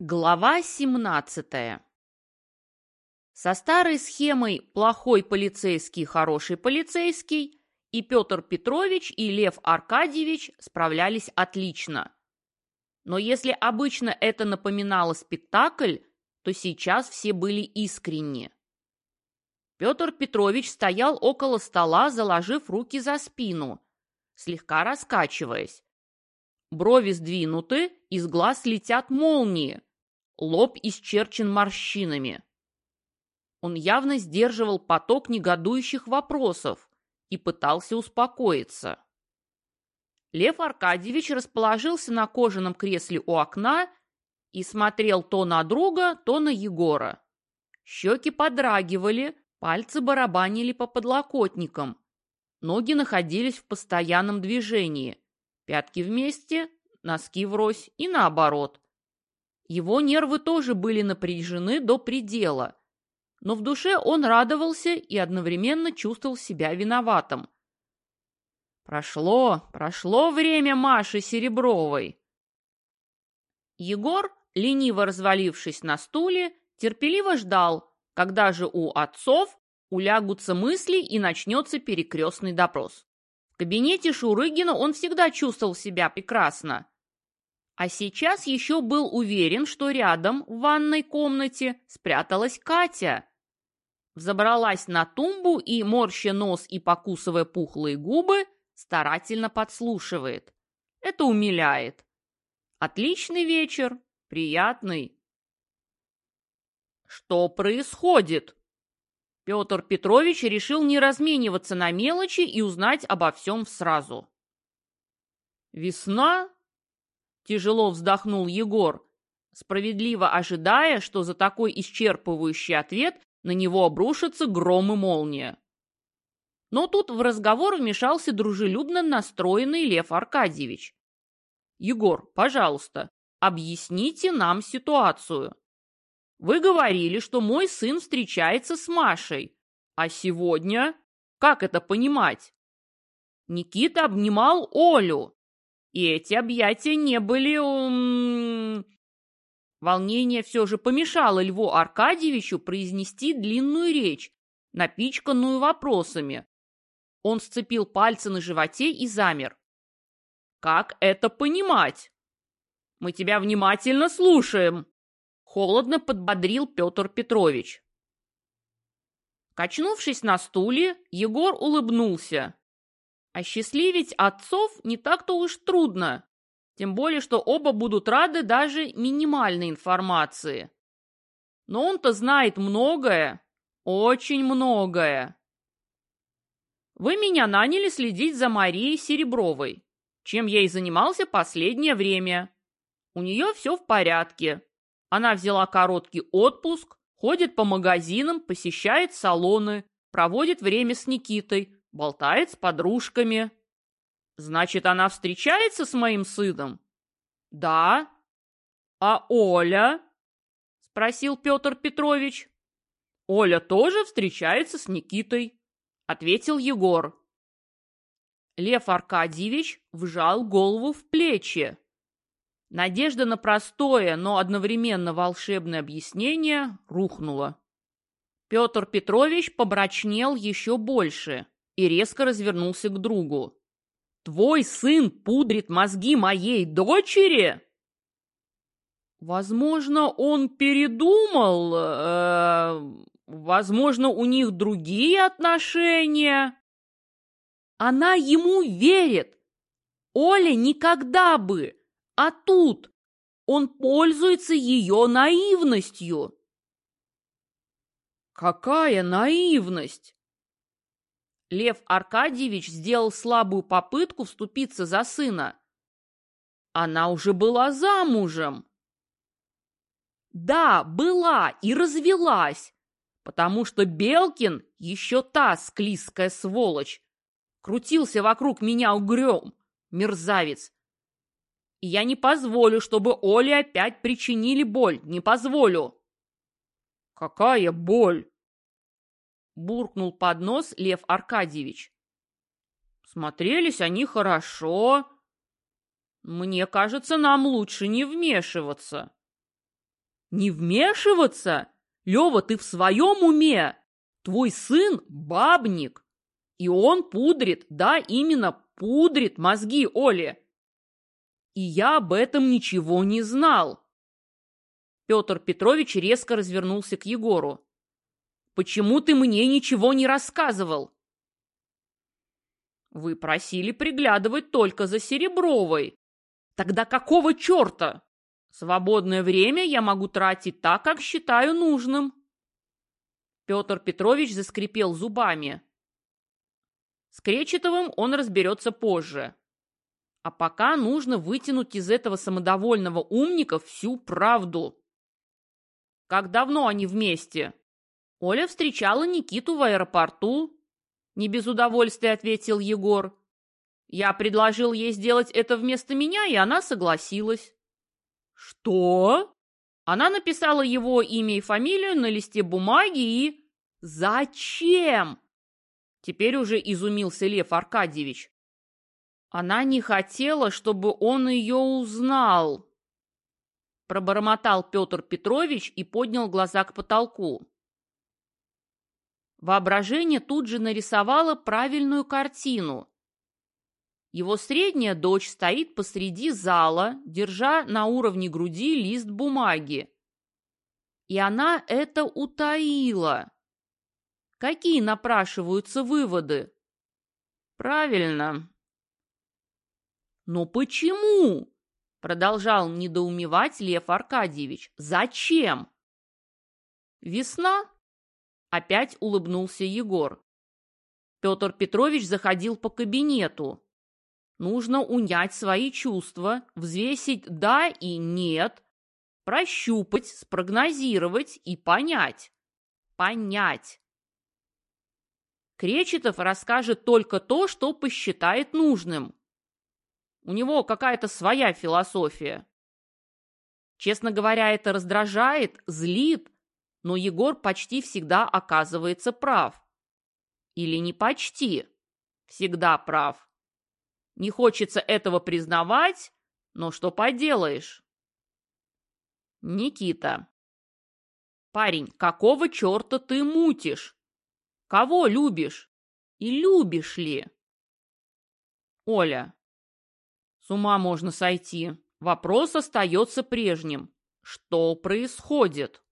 Глава 17. Со старой схемой «плохой полицейский, хороший полицейский» и Петр Петрович, и Лев Аркадьевич справлялись отлично. Но если обычно это напоминало спектакль, то сейчас все были искренни. Петр Петрович стоял около стола, заложив руки за спину, слегка раскачиваясь. Брови сдвинуты, из глаз летят молнии – лоб исчерчен морщинами. Он явно сдерживал поток негодующих вопросов и пытался успокоиться. Лев Аркадьевич расположился на кожаном кресле у окна и смотрел то на друга, то на Егора. Щеки подрагивали, пальцы барабанили по подлокотникам. Ноги находились в постоянном движении. Пятки вместе, носки врозь и наоборот. Его нервы тоже были напряжены до предела, но в душе он радовался и одновременно чувствовал себя виноватым. Прошло, прошло время Маши Серебровой. Егор, лениво развалившись на стуле, терпеливо ждал, когда же у отцов улягутся мысли и начнется перекрестный допрос. В кабинете Шурыгина он всегда чувствовал себя прекрасно. А сейчас еще был уверен, что рядом, в ванной комнате, спряталась Катя. Взобралась на тумбу и, морща нос и покусывая пухлые губы, старательно подслушивает. Это умиляет. Отличный вечер, приятный. Что происходит? Петр Петрович решил не размениваться на мелочи и узнать обо всем сразу. Весна Тяжело вздохнул Егор, справедливо ожидая, что за такой исчерпывающий ответ на него обрушится гром и молния. Но тут в разговор вмешался дружелюбно настроенный Лев Аркадьевич. «Егор, пожалуйста, объясните нам ситуацию. Вы говорили, что мой сын встречается с Машей, а сегодня... Как это понимать?» Никита обнимал Олю, и эти объятия не были... Ум... Волнение все же помешало Льву Аркадьевичу произнести длинную речь, напичканную вопросами. Он сцепил пальцы на животе и замер. «Как это понимать?» «Мы тебя внимательно слушаем», — холодно подбодрил Петр Петрович. Качнувшись на стуле, Егор улыбнулся. Осчастливить отцов не так-то уж трудно, тем более, что оба будут рады даже минимальной информации. Но он-то знает многое, очень многое. Вы меня наняли следить за Марией Серебровой, чем я и занимался последнее время. У нее все в порядке. Она взяла короткий отпуск, ходит по магазинам, посещает салоны, проводит время с Никитой, болтает с подружками. Значит, она встречается с моим сыном? Да. А Оля? Спросил Петр Петрович. Оля тоже встречается с Никитой, ответил Егор. Лев Аркадьевич вжал голову в плечи. Надежда на простое, но одновременно волшебное объяснение рухнула. Петр Петрович побрачнел еще больше и резко развернулся к другу. «Твой сын пудрит мозги моей дочери?» «Возможно, он передумал. Э, возможно, у них другие отношения». Она ему верит. Оля никогда бы. А тут он пользуется ее наивностью. Какая наивность? Лев Аркадьевич сделал слабую попытку вступиться за сына. Она уже была замужем. Да, была и развелась, потому что Белкин еще та склизкая сволочь. Крутился вокруг меня угрем, мерзавец. И я не позволю, чтобы Оле опять причинили боль, не позволю. Какая боль? Буркнул под нос Лев Аркадьевич. Смотрелись они хорошо. Мне кажется, нам лучше не вмешиваться. Не вмешиваться? Лева, ты в своем уме? Твой сын – бабник. И он пудрит, да, именно пудрит мозги Оле. И я об этом ничего не знал. Петр Петрович резко развернулся к Егору. «Почему ты мне ничего не рассказывал?» «Вы просили приглядывать только за Серебровой. Тогда какого черта? Свободное время я могу тратить так, как считаю нужным». Петр Петрович заскрипел зубами. С Кречетовым он разберется позже. А пока нужно вытянуть из этого самодовольного умника всю правду. Как давно они вместе? Оля встречала Никиту в аэропорту. Не без удовольствия ответил Егор. Я предложил ей сделать это вместо меня, и она согласилась. Что? Она написала его имя и фамилию на листе бумаги и... Зачем? Теперь уже изумился Лев Аркадьевич. Она не хотела, чтобы он ее узнал. Пробормотал Петр Петрович и поднял глаза к потолку. Воображение тут же нарисовало правильную картину. Его средняя дочь стоит посреди зала, держа на уровне груди лист бумаги. И она это утаила. Какие напрашиваются выводы? Правильно. Но почему? Продолжал недоумевать Лев Аркадьевич. Зачем? Весна? Опять улыбнулся Егор. Петр Петрович заходил по кабинету. Нужно унять свои чувства, взвесить «да» и «нет», прощупать, спрогнозировать и понять. Понять. Кречетов расскажет только то, что посчитает нужным. У него какая-то своя философия. Честно говоря, это раздражает, злит, но Егор почти всегда оказывается прав. Или не почти, всегда прав. Не хочется этого признавать, но что поделаешь? Никита. Парень, какого черта ты мутишь? Кого любишь? И любишь ли? Оля. С ума можно сойти. Вопрос остается прежним. Что происходит?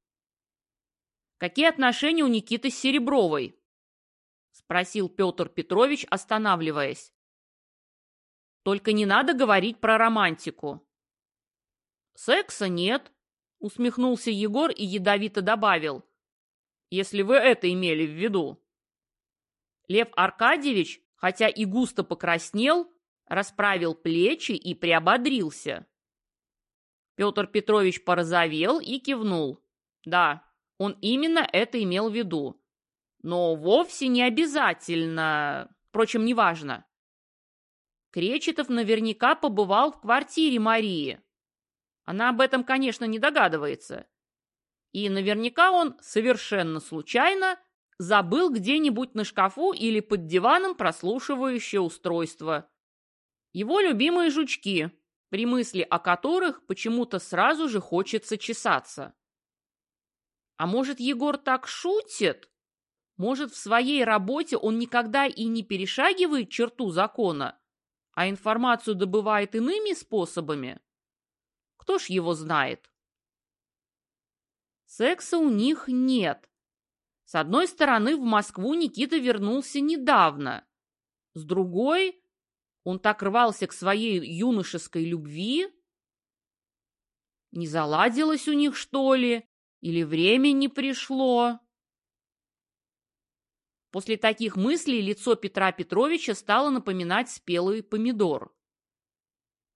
Какие отношения у Никиты с Серебровой? Спросил Петр Петрович, останавливаясь. Только не надо говорить про романтику. Секса нет, усмехнулся Егор и ядовито добавил. Если вы это имели в виду. Лев Аркадьевич, хотя и густо покраснел, расправил плечи и приободрился. Петр Петрович порозовел и кивнул. Да, он именно это имел в виду. Но вовсе не обязательно, впрочем, неважно. Кречетов наверняка побывал в квартире Марии. Она об этом, конечно, не догадывается. И наверняка он совершенно случайно забыл где-нибудь на шкафу или под диваном прослушивающее устройство. Его любимые жучки, при мысли о которых почему-то сразу же хочется чесаться. А может, Егор так шутит? Может, в своей работе он никогда и не перешагивает черту закона, а информацию добывает иными способами? Кто ж его знает? Секса у них нет, с одной стороны, в Москву Никита вернулся недавно. С другой, он так рвался к своей юношеской любви. Не заладилось у них, что ли? Или время не пришло? После таких мыслей лицо Петра Петровича стало напоминать спелый помидор.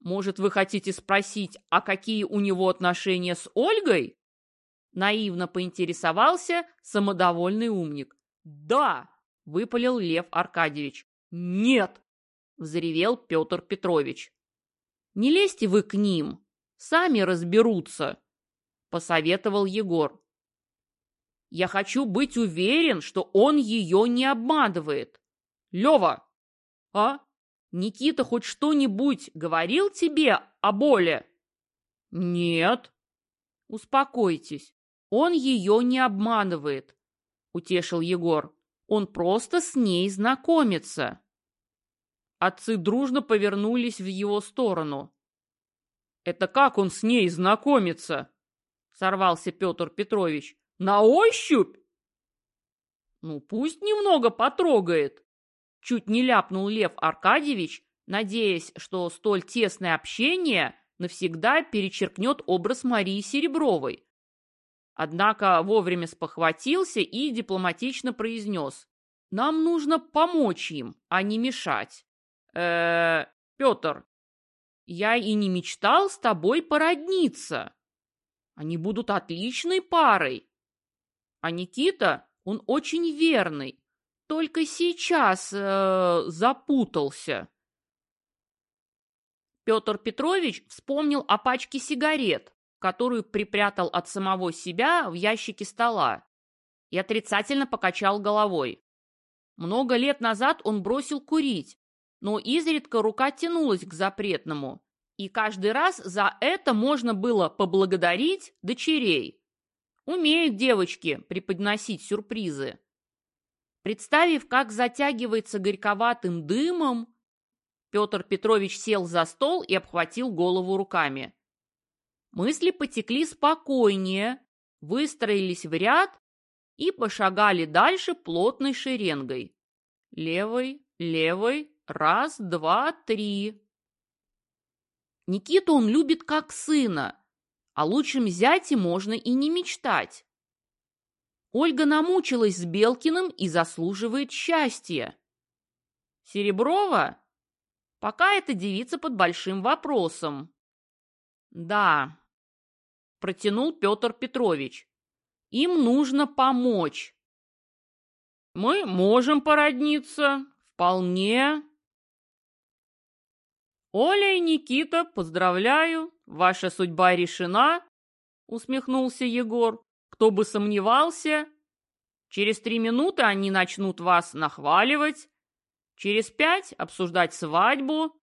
«Может, вы хотите спросить, а какие у него отношения с Ольгой?» Наивно поинтересовался самодовольный умник. «Да!» – выпалил Лев Аркадьевич. «Нет!» – взревел Петр Петрович. «Не лезьте вы к ним, сами разберутся», – посоветовал Егор. «Я хочу быть уверен, что он ее не обманывает. Лева!» «А? Никита хоть что-нибудь говорил тебе о боли?» «Нет», Успокойтесь, он ее не обманывает, утешил Егор. Он просто с ней знакомится. Отцы дружно повернулись в его сторону. «Это как он с ней знакомится?» — сорвался Петр Петрович. «На ощупь?» «Ну, пусть немного потрогает!» Чуть не ляпнул Лев Аркадьевич, надеясь, что столь тесное общение навсегда перечеркнет образ Марии Серебровой. Однако вовремя спохватился и дипломатично произнес. «Нам нужно помочь им, а не мешать». э Петр, я и не мечтал с тобой породниться. Они будут отличной парой. А Никита, он очень верный, только сейчас э, запутался. Петр Петрович вспомнил о пачке сигарет, которую припрятал от самого себя в ящике стола, и отрицательно покачал головой. Много лет назад он бросил курить, но изредка рука тянулась к запретному, и каждый раз за это можно было поблагодарить дочерей. Умеют девочки преподносить сюрпризы. Представив, как затягивается горьковатым дымом, Петр Петрович сел за стол и обхватил голову руками. Мысли потекли спокойнее, выстроились в ряд и пошагали дальше плотной шеренгой. Левой, левой, Раз, два, три. Никиту он любит как сына, о лучшем зяте можно и не мечтать. Ольга намучилась с Белкиным и заслуживает счастья. Сереброва? Пока эта девица под большим вопросом. Да, протянул Петр Петрович. Им нужно помочь. Мы можем породниться, вполне, «Оля и Никита, поздравляю, ваша судьба решена», — усмехнулся Егор. «Кто бы сомневался? Через три минуты они начнут вас нахваливать, через пять — обсуждать свадьбу,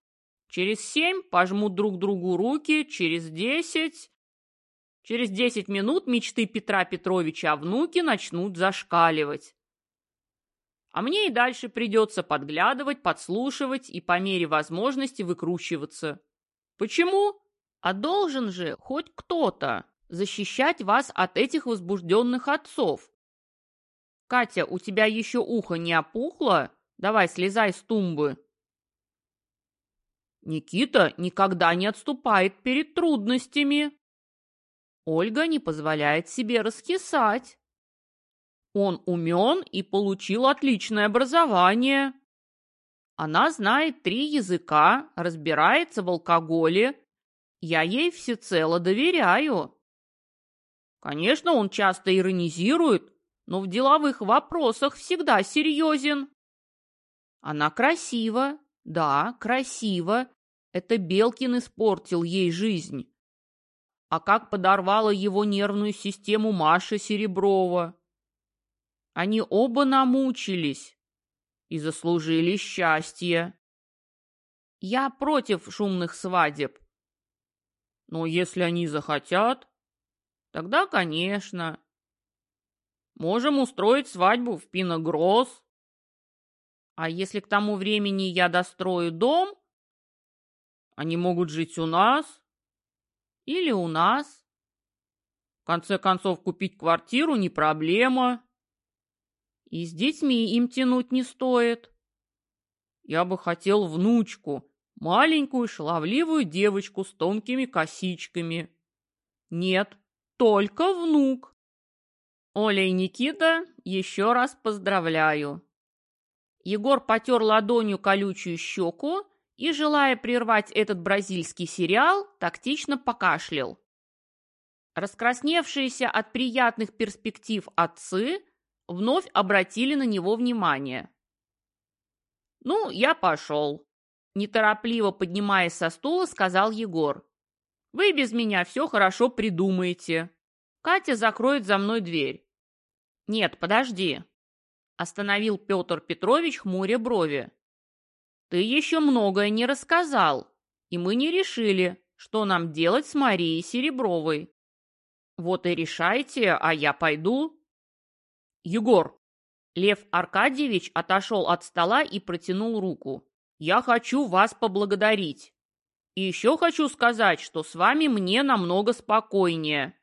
через семь — пожмут друг другу руки, через десять... Через десять минут мечты Петра Петровича о внуке начнут зашкаливать. А мне и дальше придется подглядывать, подслушивать и по мере возможности выкручиваться. Почему? А должен же хоть кто-то защищать вас от этих возбужденных отцов. Катя, у тебя еще ухо не опухло? Давай, слезай с тумбы. Никита никогда не отступает перед трудностями. Ольга не позволяет себе раскисать. Он умен и получил отличное образование. Она знает три языка, разбирается в алкоголе. Я ей всецело доверяю. Конечно, он часто иронизирует, но в деловых вопросах всегда серьезен. Она красива, да, красива. Это Белкин испортил ей жизнь. А как подорвала его нервную систему Маша Сереброва. Они оба намучились и заслужили счастье. Я против шумных свадеб. Но если они захотят, тогда, конечно. Можем устроить свадьбу в Пиногросс. А если к тому времени я дострою дом, они могут жить у нас или у нас. В конце концов, купить квартиру не проблема. И с детьми им тянуть не стоит. Я бы хотел внучку, маленькую шаловливую девочку с тонкими косичками. Нет, только внук. Оля и Никита, еще раз поздравляю. Егор потер ладонью колючую щеку и, желая прервать этот бразильский сериал, тактично покашлял. Раскрасневшиеся от приятных перспектив отцы вновь обратили на него внимание. «Ну, я пошел», – неторопливо поднимаясь со стула, сказал Егор. «Вы без меня все хорошо придумаете. Катя закроет за мной дверь». «Нет, подожди», – остановил Петр Петрович хмуря брови. «Ты еще многое не рассказал, и мы не решили, что нам делать с Марией Серебровой. Вот и решайте, а я пойду. Егор. Лев Аркадьевич отошел от стола и протянул руку. Я хочу вас поблагодарить. И еще хочу сказать, что с вами мне намного спокойнее.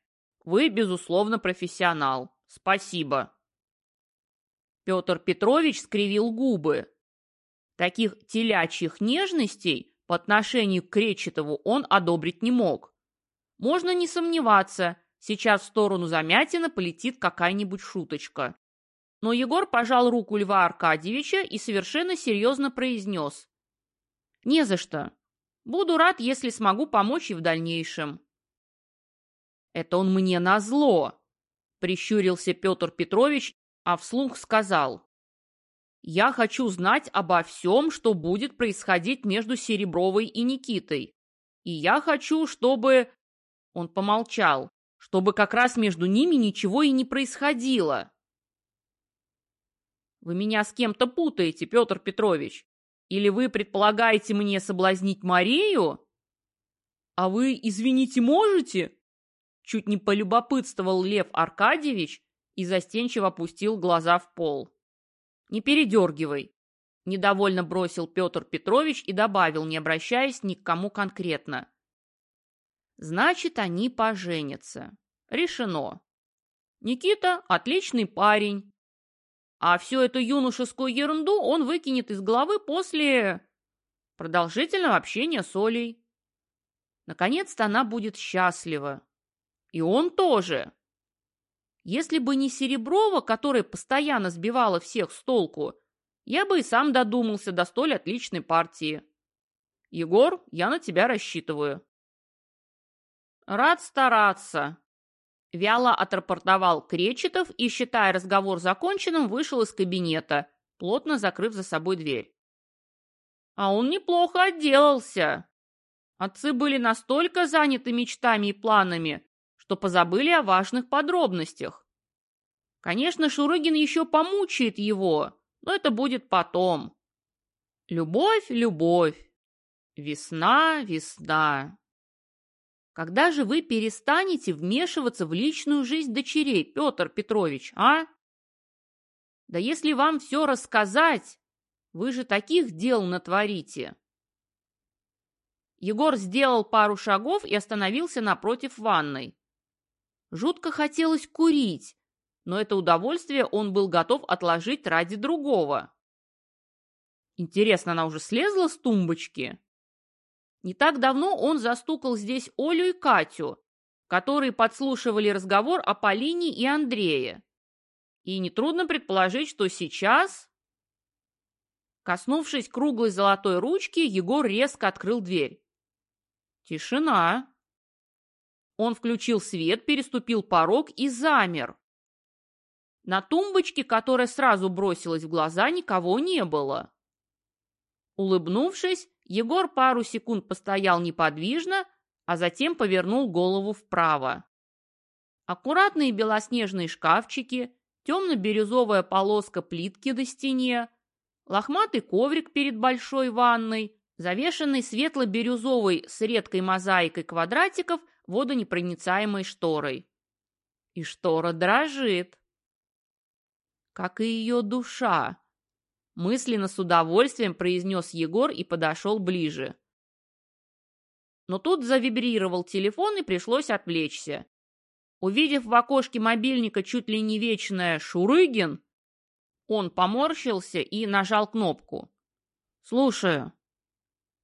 Вы, безусловно, профессионал. Спасибо. Петр Петрович скривил губы. Таких телячьих нежностей по отношению к Кречетову он одобрить не мог. Можно не сомневаться, сейчас в сторону Замятина полетит какая-нибудь шуточка. Но Егор пожал руку Льва Аркадьевича и совершенно серьезно произнес. «Не за что. Буду рад, если смогу помочь и в дальнейшем. Это он мне назло, прищурился Петр Петрович, а вслух сказал. Я хочу знать обо всем, что будет происходить между Серебровой и Никитой. И я хочу, чтобы... Он помолчал. Чтобы как раз между ними ничего и не происходило. Вы меня с кем-то путаете, Петр Петрович. Или вы предполагаете мне соблазнить Марию? А вы, извините, можете? Чуть не полюбопытствовал Лев Аркадьевич и застенчиво опустил глаза в пол. Не передергивай. Недовольно бросил Петр Петрович и добавил, не обращаясь ни к кому конкретно. Значит, они поженятся. Решено. Никита – отличный парень, а всю эту юношескую ерунду он выкинет из головы после продолжительного общения с Олей. Наконец-то она будет счастлива. И он тоже. Если бы не Сереброва, которая постоянно сбивала всех с толку, я бы и сам додумался до столь отличной партии. Егор, я на тебя рассчитываю. Рад стараться, Вяло отрапортовал Кречетов и, считая разговор законченным, вышел из кабинета, плотно закрыв за собой дверь. А он неплохо отделался. Отцы были настолько заняты мечтами и планами, что позабыли о важных подробностях. Конечно, Шурыгин еще помучает его, но это будет потом. Любовь, любовь. Весна, весна. Когда же вы перестанете вмешиваться в личную жизнь дочерей, Петр Петрович, а? Да если вам все рассказать, вы же таких дел натворите. Егор сделал пару шагов и остановился напротив ванной. Жутко хотелось курить, но это удовольствие он был готов отложить ради другого. Интересно, она уже слезла с тумбочки? Не так давно он застукал здесь Олю и Катю, которые подслушивали разговор о Полине и Андрее. И нетрудно предположить, что сейчас... Коснувшись круглой золотой ручки, Егор резко открыл дверь. Тишина. Он включил свет, переступил порог и замер. На тумбочке, которая сразу бросилась в глаза, никого не было. Улыбнувшись, Егор пару секунд постоял неподвижно, а затем повернул голову вправо. Аккуратные белоснежные шкафчики, темно-бирюзовая полоска плитки до стене, лохматый коврик перед большой ванной, завешенный светло-бирюзовой с редкой мозаикой квадратиков водонепроницаемой шторой. И штора дрожит. Как и ее душа, Мысленно с удовольствием произнес Егор и подошел ближе. Но тут завибрировал телефон и пришлось отвлечься. Увидев в окошке мобильника чуть ли не вечное «Шурыгин», он поморщился и нажал кнопку. «Слушаю».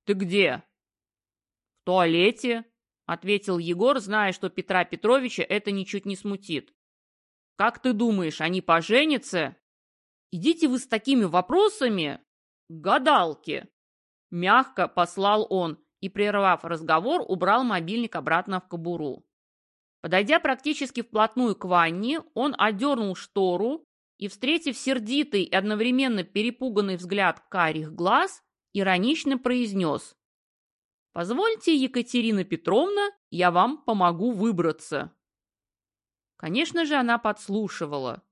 «Ты где?» «В туалете», — ответил Егор, зная, что Петра Петровича это ничуть не смутит. «Как ты думаешь, они поженятся?» Идите вы с такими вопросами к гадалке. Мягко послал он и, прервав разговор, убрал мобильник обратно в кобуру. Подойдя практически вплотную к ванне, он одернул штору и, встретив сердитый и одновременно перепуганный взгляд карих глаз, иронично произнес «Позвольте, Екатерина Петровна, я вам помогу выбраться». Конечно же, она подслушивала.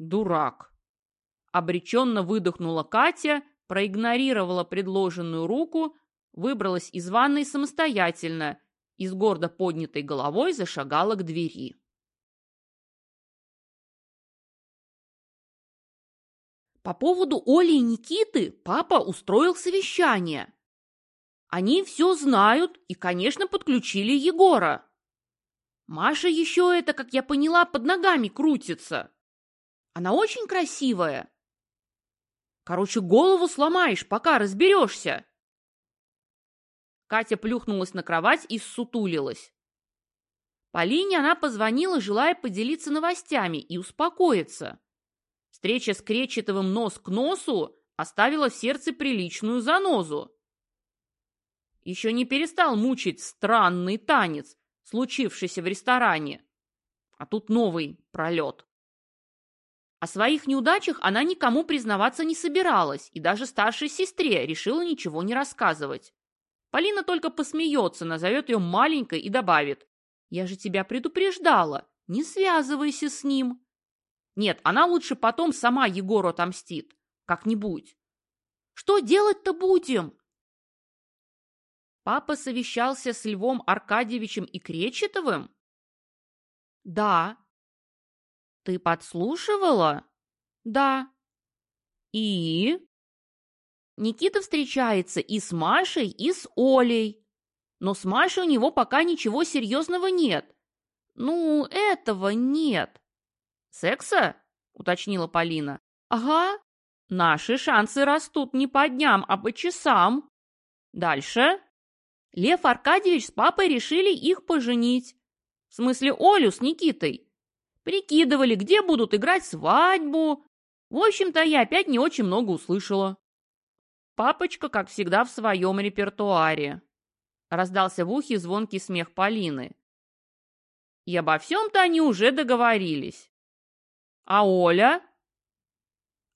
Дурак. Обреченно выдохнула Катя, проигнорировала предложенную руку, выбралась из ванной самостоятельно и с гордо поднятой головой зашагала к двери. По поводу Оли и Никиты папа устроил совещание. Они все знают и, конечно, подключили Егора. Маша еще это, как я поняла, под ногами крутится. Она очень красивая. Короче, голову сломаешь, пока разберешься. Катя плюхнулась на кровать и ссутулилась. Полине она позвонила, желая поделиться новостями и успокоиться. Встреча с Кречетовым нос к носу оставила в сердце приличную занозу. Еще не перестал мучить странный танец, случившийся в ресторане. А тут новый пролет. О своих неудачах она никому признаваться не собиралась и даже старшей сестре решила ничего не рассказывать. Полина только посмеется, назовет ее маленькой и добавит. «Я же тебя предупреждала, не связывайся с ним». Нет, она лучше потом сама Егору отомстит. Как-нибудь. Что делать-то будем? Папа совещался с Львом Аркадьевичем и Кречетовым? Да. Ты подслушивала? Да. И? Никита встречается и с Машей, и с Олей. Но с Машей у него пока ничего серьезного нет. Ну, этого нет. Секса? Уточнила Полина. Ага. Наши шансы растут не по дням, а по часам. Дальше. Лев Аркадьевич с папой решили их поженить. В смысле Олю с Никитой. Прикидывали, где будут играть свадьбу. В общем-то, я опять не очень много услышала. Папочка, как всегда, в своем репертуаре. Раздался в ухе звонкий смех Полины. И обо всем-то они уже договорились. А Оля?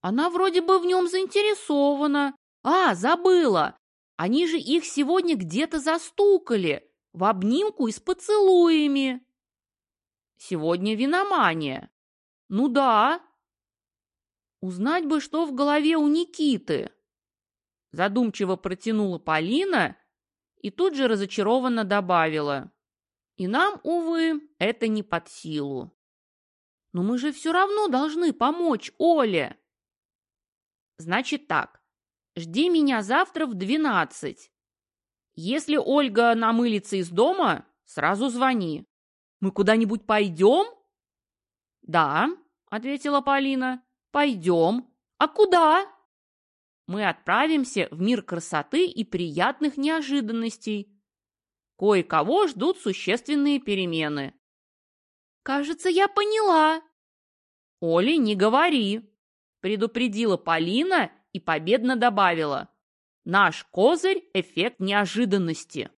Она вроде бы в нем заинтересована. А, забыла. Они же их сегодня где-то застукали, в обнимку и с поцелуями. Сегодня виномания. Ну да. Узнать бы, что в голове у Никиты. Задумчиво протянула Полина и тут же разочарованно добавила. И нам, увы, это не под силу. Но мы же все равно должны помочь Оле. Значит так, жди меня завтра в двенадцать. Если Ольга намылится из дома, сразу звони. Мы куда-нибудь пойдем? Да, ответила Полина, пойдем. А куда? Мы отправимся в мир красоты и приятных неожиданностей. Кое-кого ждут существенные перемены. Кажется, я поняла. Оле, не говори, предупредила Полина и победно добавила. Наш козырь – эффект неожиданности.